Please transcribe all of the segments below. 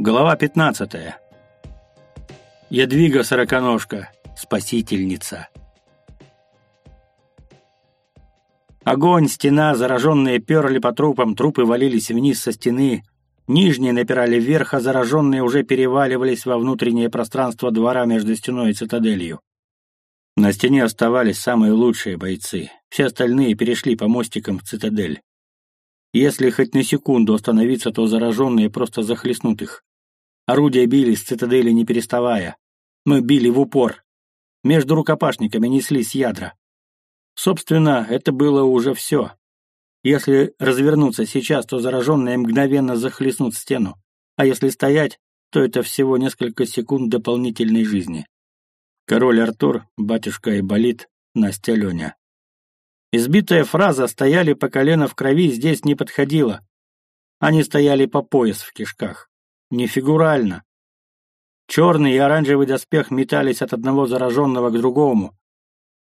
Глава 15. Ядвига Сороконожка, спасительница. Огонь, стена, зараженные перли по трупам, трупы валились вниз со стены, нижние напирали вверх, а зараженные уже переваливались во внутреннее пространство двора между стеной и цитаделью. На стене оставались самые лучшие бойцы, все остальные перешли по мостикам в цитадель. Если хоть на секунду остановиться, то зараженные просто захлестнут их. Орудия били с цитадели не переставая. Мы били в упор. Между рукопашниками неслись ядра. Собственно, это было уже все. Если развернуться сейчас, то зараженные мгновенно захлестнут стену. А если стоять, то это всего несколько секунд дополнительной жизни. Король Артур, батюшка Иболит, Настя Леня. Избитая фраза «стояли по колено в крови» здесь не подходила. Они стояли по пояс в кишках. Не фигурально. Черный и оранжевый доспех метались от одного зараженного к другому.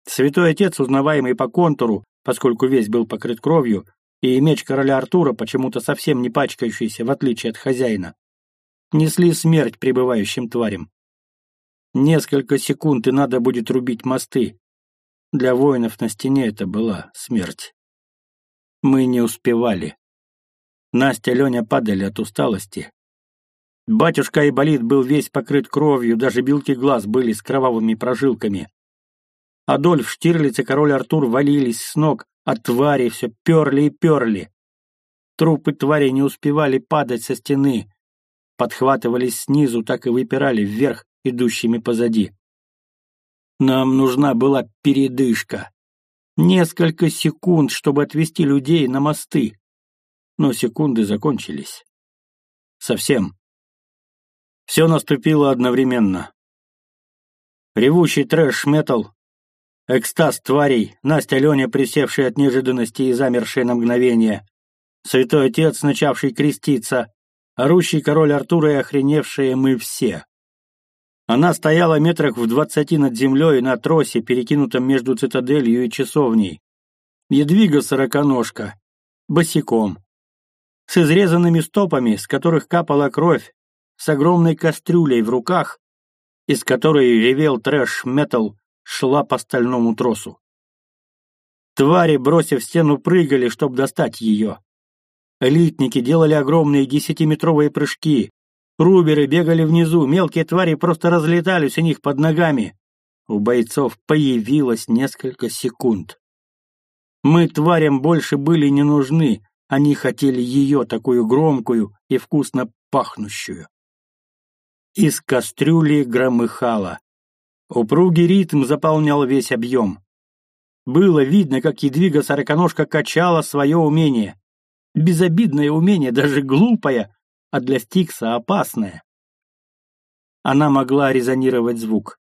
Святой Отец, узнаваемый по контуру, поскольку весь был покрыт кровью, и меч короля Артура, почему-то совсем не пачкающийся, в отличие от хозяина, несли смерть прибывающим тварям. Несколько секунд, и надо будет рубить мосты, для воинов на стене это была смерть. Мы не успевали. Настя и Леня падали от усталости. Батюшка Айболит был весь покрыт кровью, даже белки глаз были с кровавыми прожилками. Адольф, Штирлиц и король Артур валились с ног, а твари все перли и перли. Трупы твари не успевали падать со стены, подхватывались снизу, так и выпирали вверх, идущими позади. Нам нужна была передышка. Несколько секунд, чтобы отвести людей на мосты. Но секунды закончились. Совсем. Все наступило одновременно. Ревущий трэш-метал, экстаз тварей, Настя Леня, присевшая от неожиданности и замершая на мгновение, святой отец, начавший креститься, орущий король Артура и охреневшие мы все. Она стояла метрах в двадцати над землей на тросе, перекинутом между цитаделью и часовней. Едвига сороконожка. Босиком. С изрезанными стопами, с которых капала кровь, с огромной кастрюлей в руках, из которой ревел трэш-метал, шла по стальному тросу. Твари, бросив стену, прыгали, чтобы достать ее. Элитники делали огромные десятиметровые прыжки, Руберы бегали внизу, мелкие твари просто разлетались у них под ногами. У бойцов появилось несколько секунд. Мы тварям больше были не нужны, они хотели ее, такую громкую и вкусно пахнущую. Из кастрюли громыхало. Упругий ритм заполнял весь объем. Было видно, как едвига сороконожка качала свое умение. Безобидное умение, даже глупое, а для Стикса опасная. Она могла резонировать звук.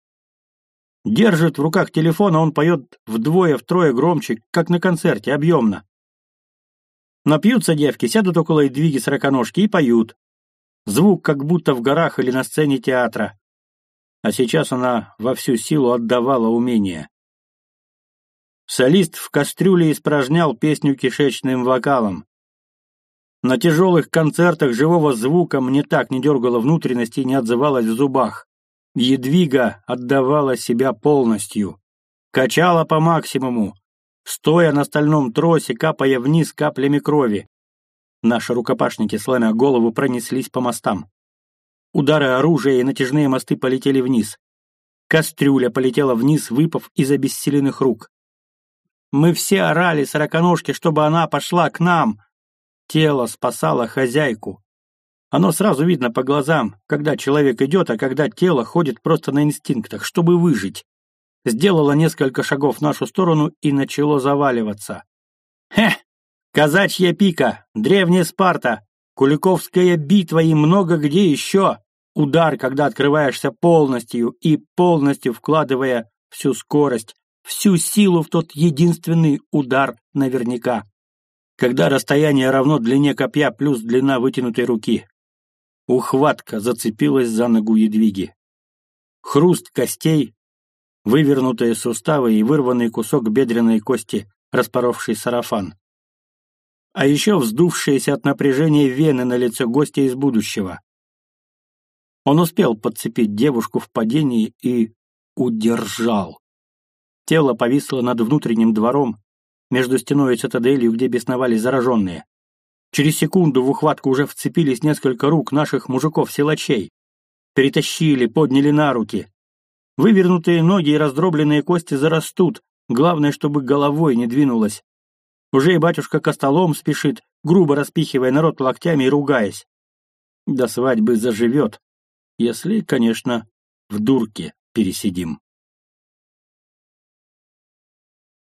Держит в руках телефон, а он поет вдвое-втрое громче, как на концерте, объемно. Напьются девки, сядут около двиги сороконожки и поют. Звук как будто в горах или на сцене театра. А сейчас она во всю силу отдавала умение. Солист в кастрюле испражнял песню кишечным вокалом. На тяжелых концертах живого звука мне так не дергало внутренности и не отзывалось в зубах. Едвига отдавала себя полностью. Качала по максимуму, стоя на стальном тросе, капая вниз каплями крови. Наши рукопашники, сломя голову, пронеслись по мостам. Удары оружия и натяжные мосты полетели вниз. Кастрюля полетела вниз, выпав из обессиленных рук. Мы все орали сороконожке, чтобы она пошла к нам, Тело спасало хозяйку. Оно сразу видно по глазам, когда человек идет, а когда тело ходит просто на инстинктах, чтобы выжить. Сделало несколько шагов в нашу сторону и начало заваливаться. Хе! Казачья пика, древняя Спарта, Куликовская битва и много где еще. Удар, когда открываешься полностью и полностью вкладывая всю скорость, всю силу в тот единственный удар наверняка когда расстояние равно длине копья плюс длина вытянутой руки. Ухватка зацепилась за ногу едвиги. Хруст костей, вывернутые суставы и вырванный кусок бедренной кости, распоровший сарафан. А еще вздувшиеся от напряжения вены на лице гостя из будущего. Он успел подцепить девушку в падении и удержал. Тело повисло над внутренним двором, между стеной и цитаделью, где бесновались зараженные. Через секунду в ухватку уже вцепились несколько рук наших мужиков-силачей. Перетащили, подняли на руки. Вывернутые ноги и раздробленные кости зарастут, главное, чтобы головой не двинулась. Уже и батюшка костолом спешит, грубо распихивая народ локтями и ругаясь. До свадьбы заживет, если, конечно, в дурке пересидим.